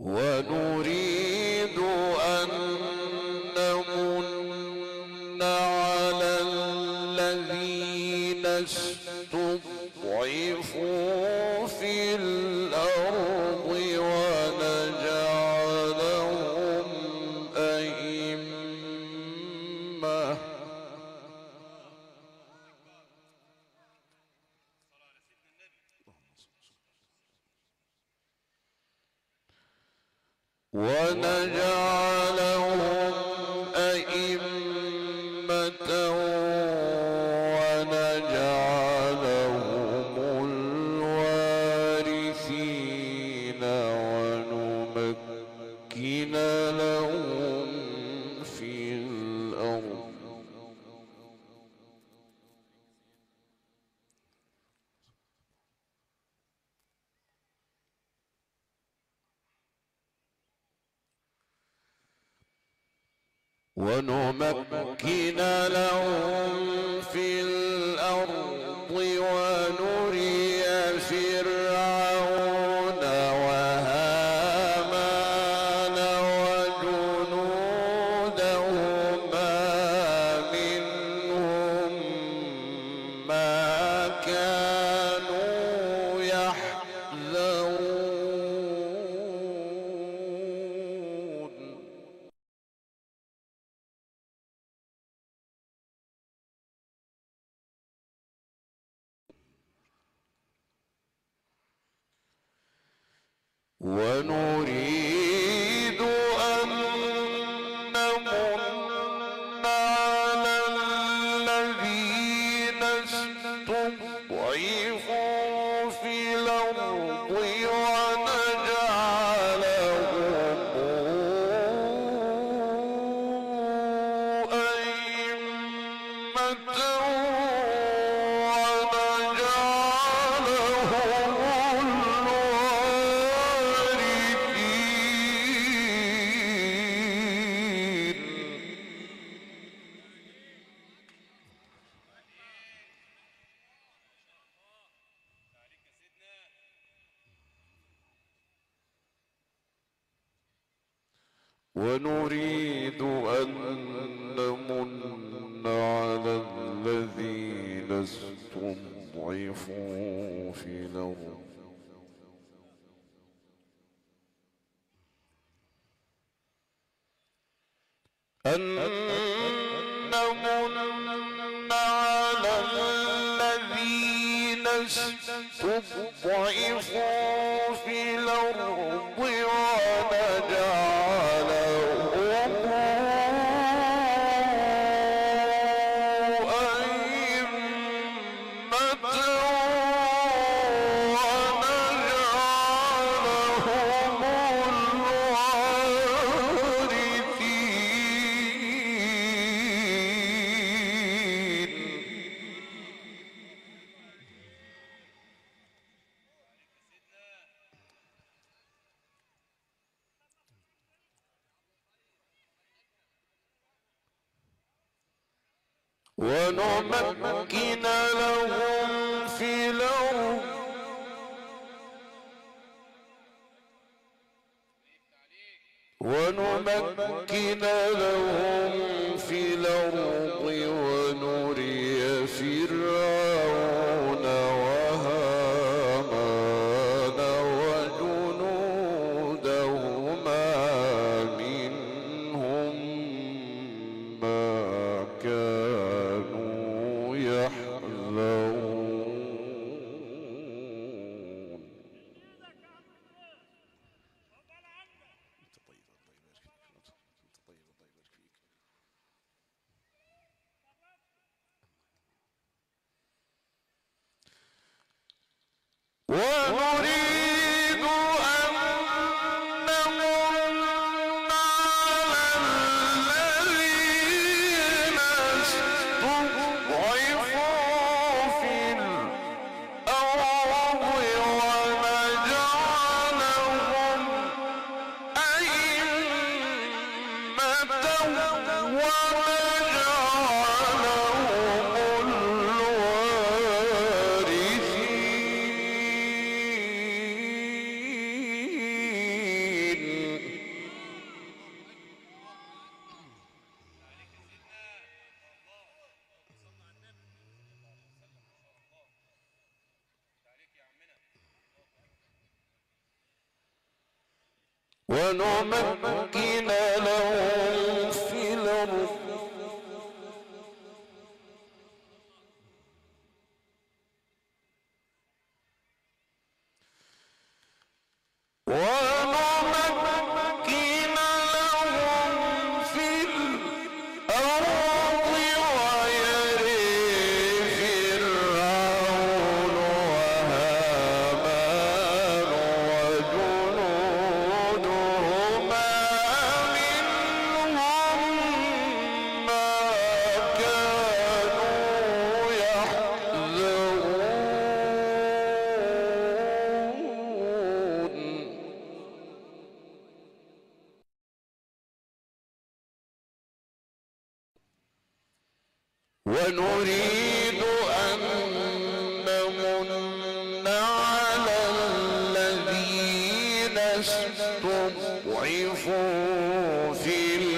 ونور ونجعل ونمكن لهم في الأرض ونري ونريد ونريد أن نمن على الذين استضعفوا في الأرض. أن نمن على الذين استضعفوا في ونمكن لهم في الأرض. ونمكن لهم في الأرض. ونمكن لهم في الأرض. ونمكن ونريد أن نمن على الذين استضعفوا في الأرض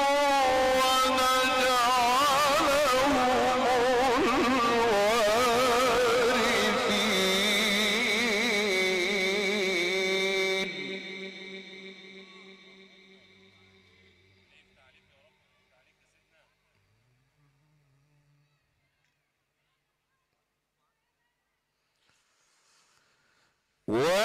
وہ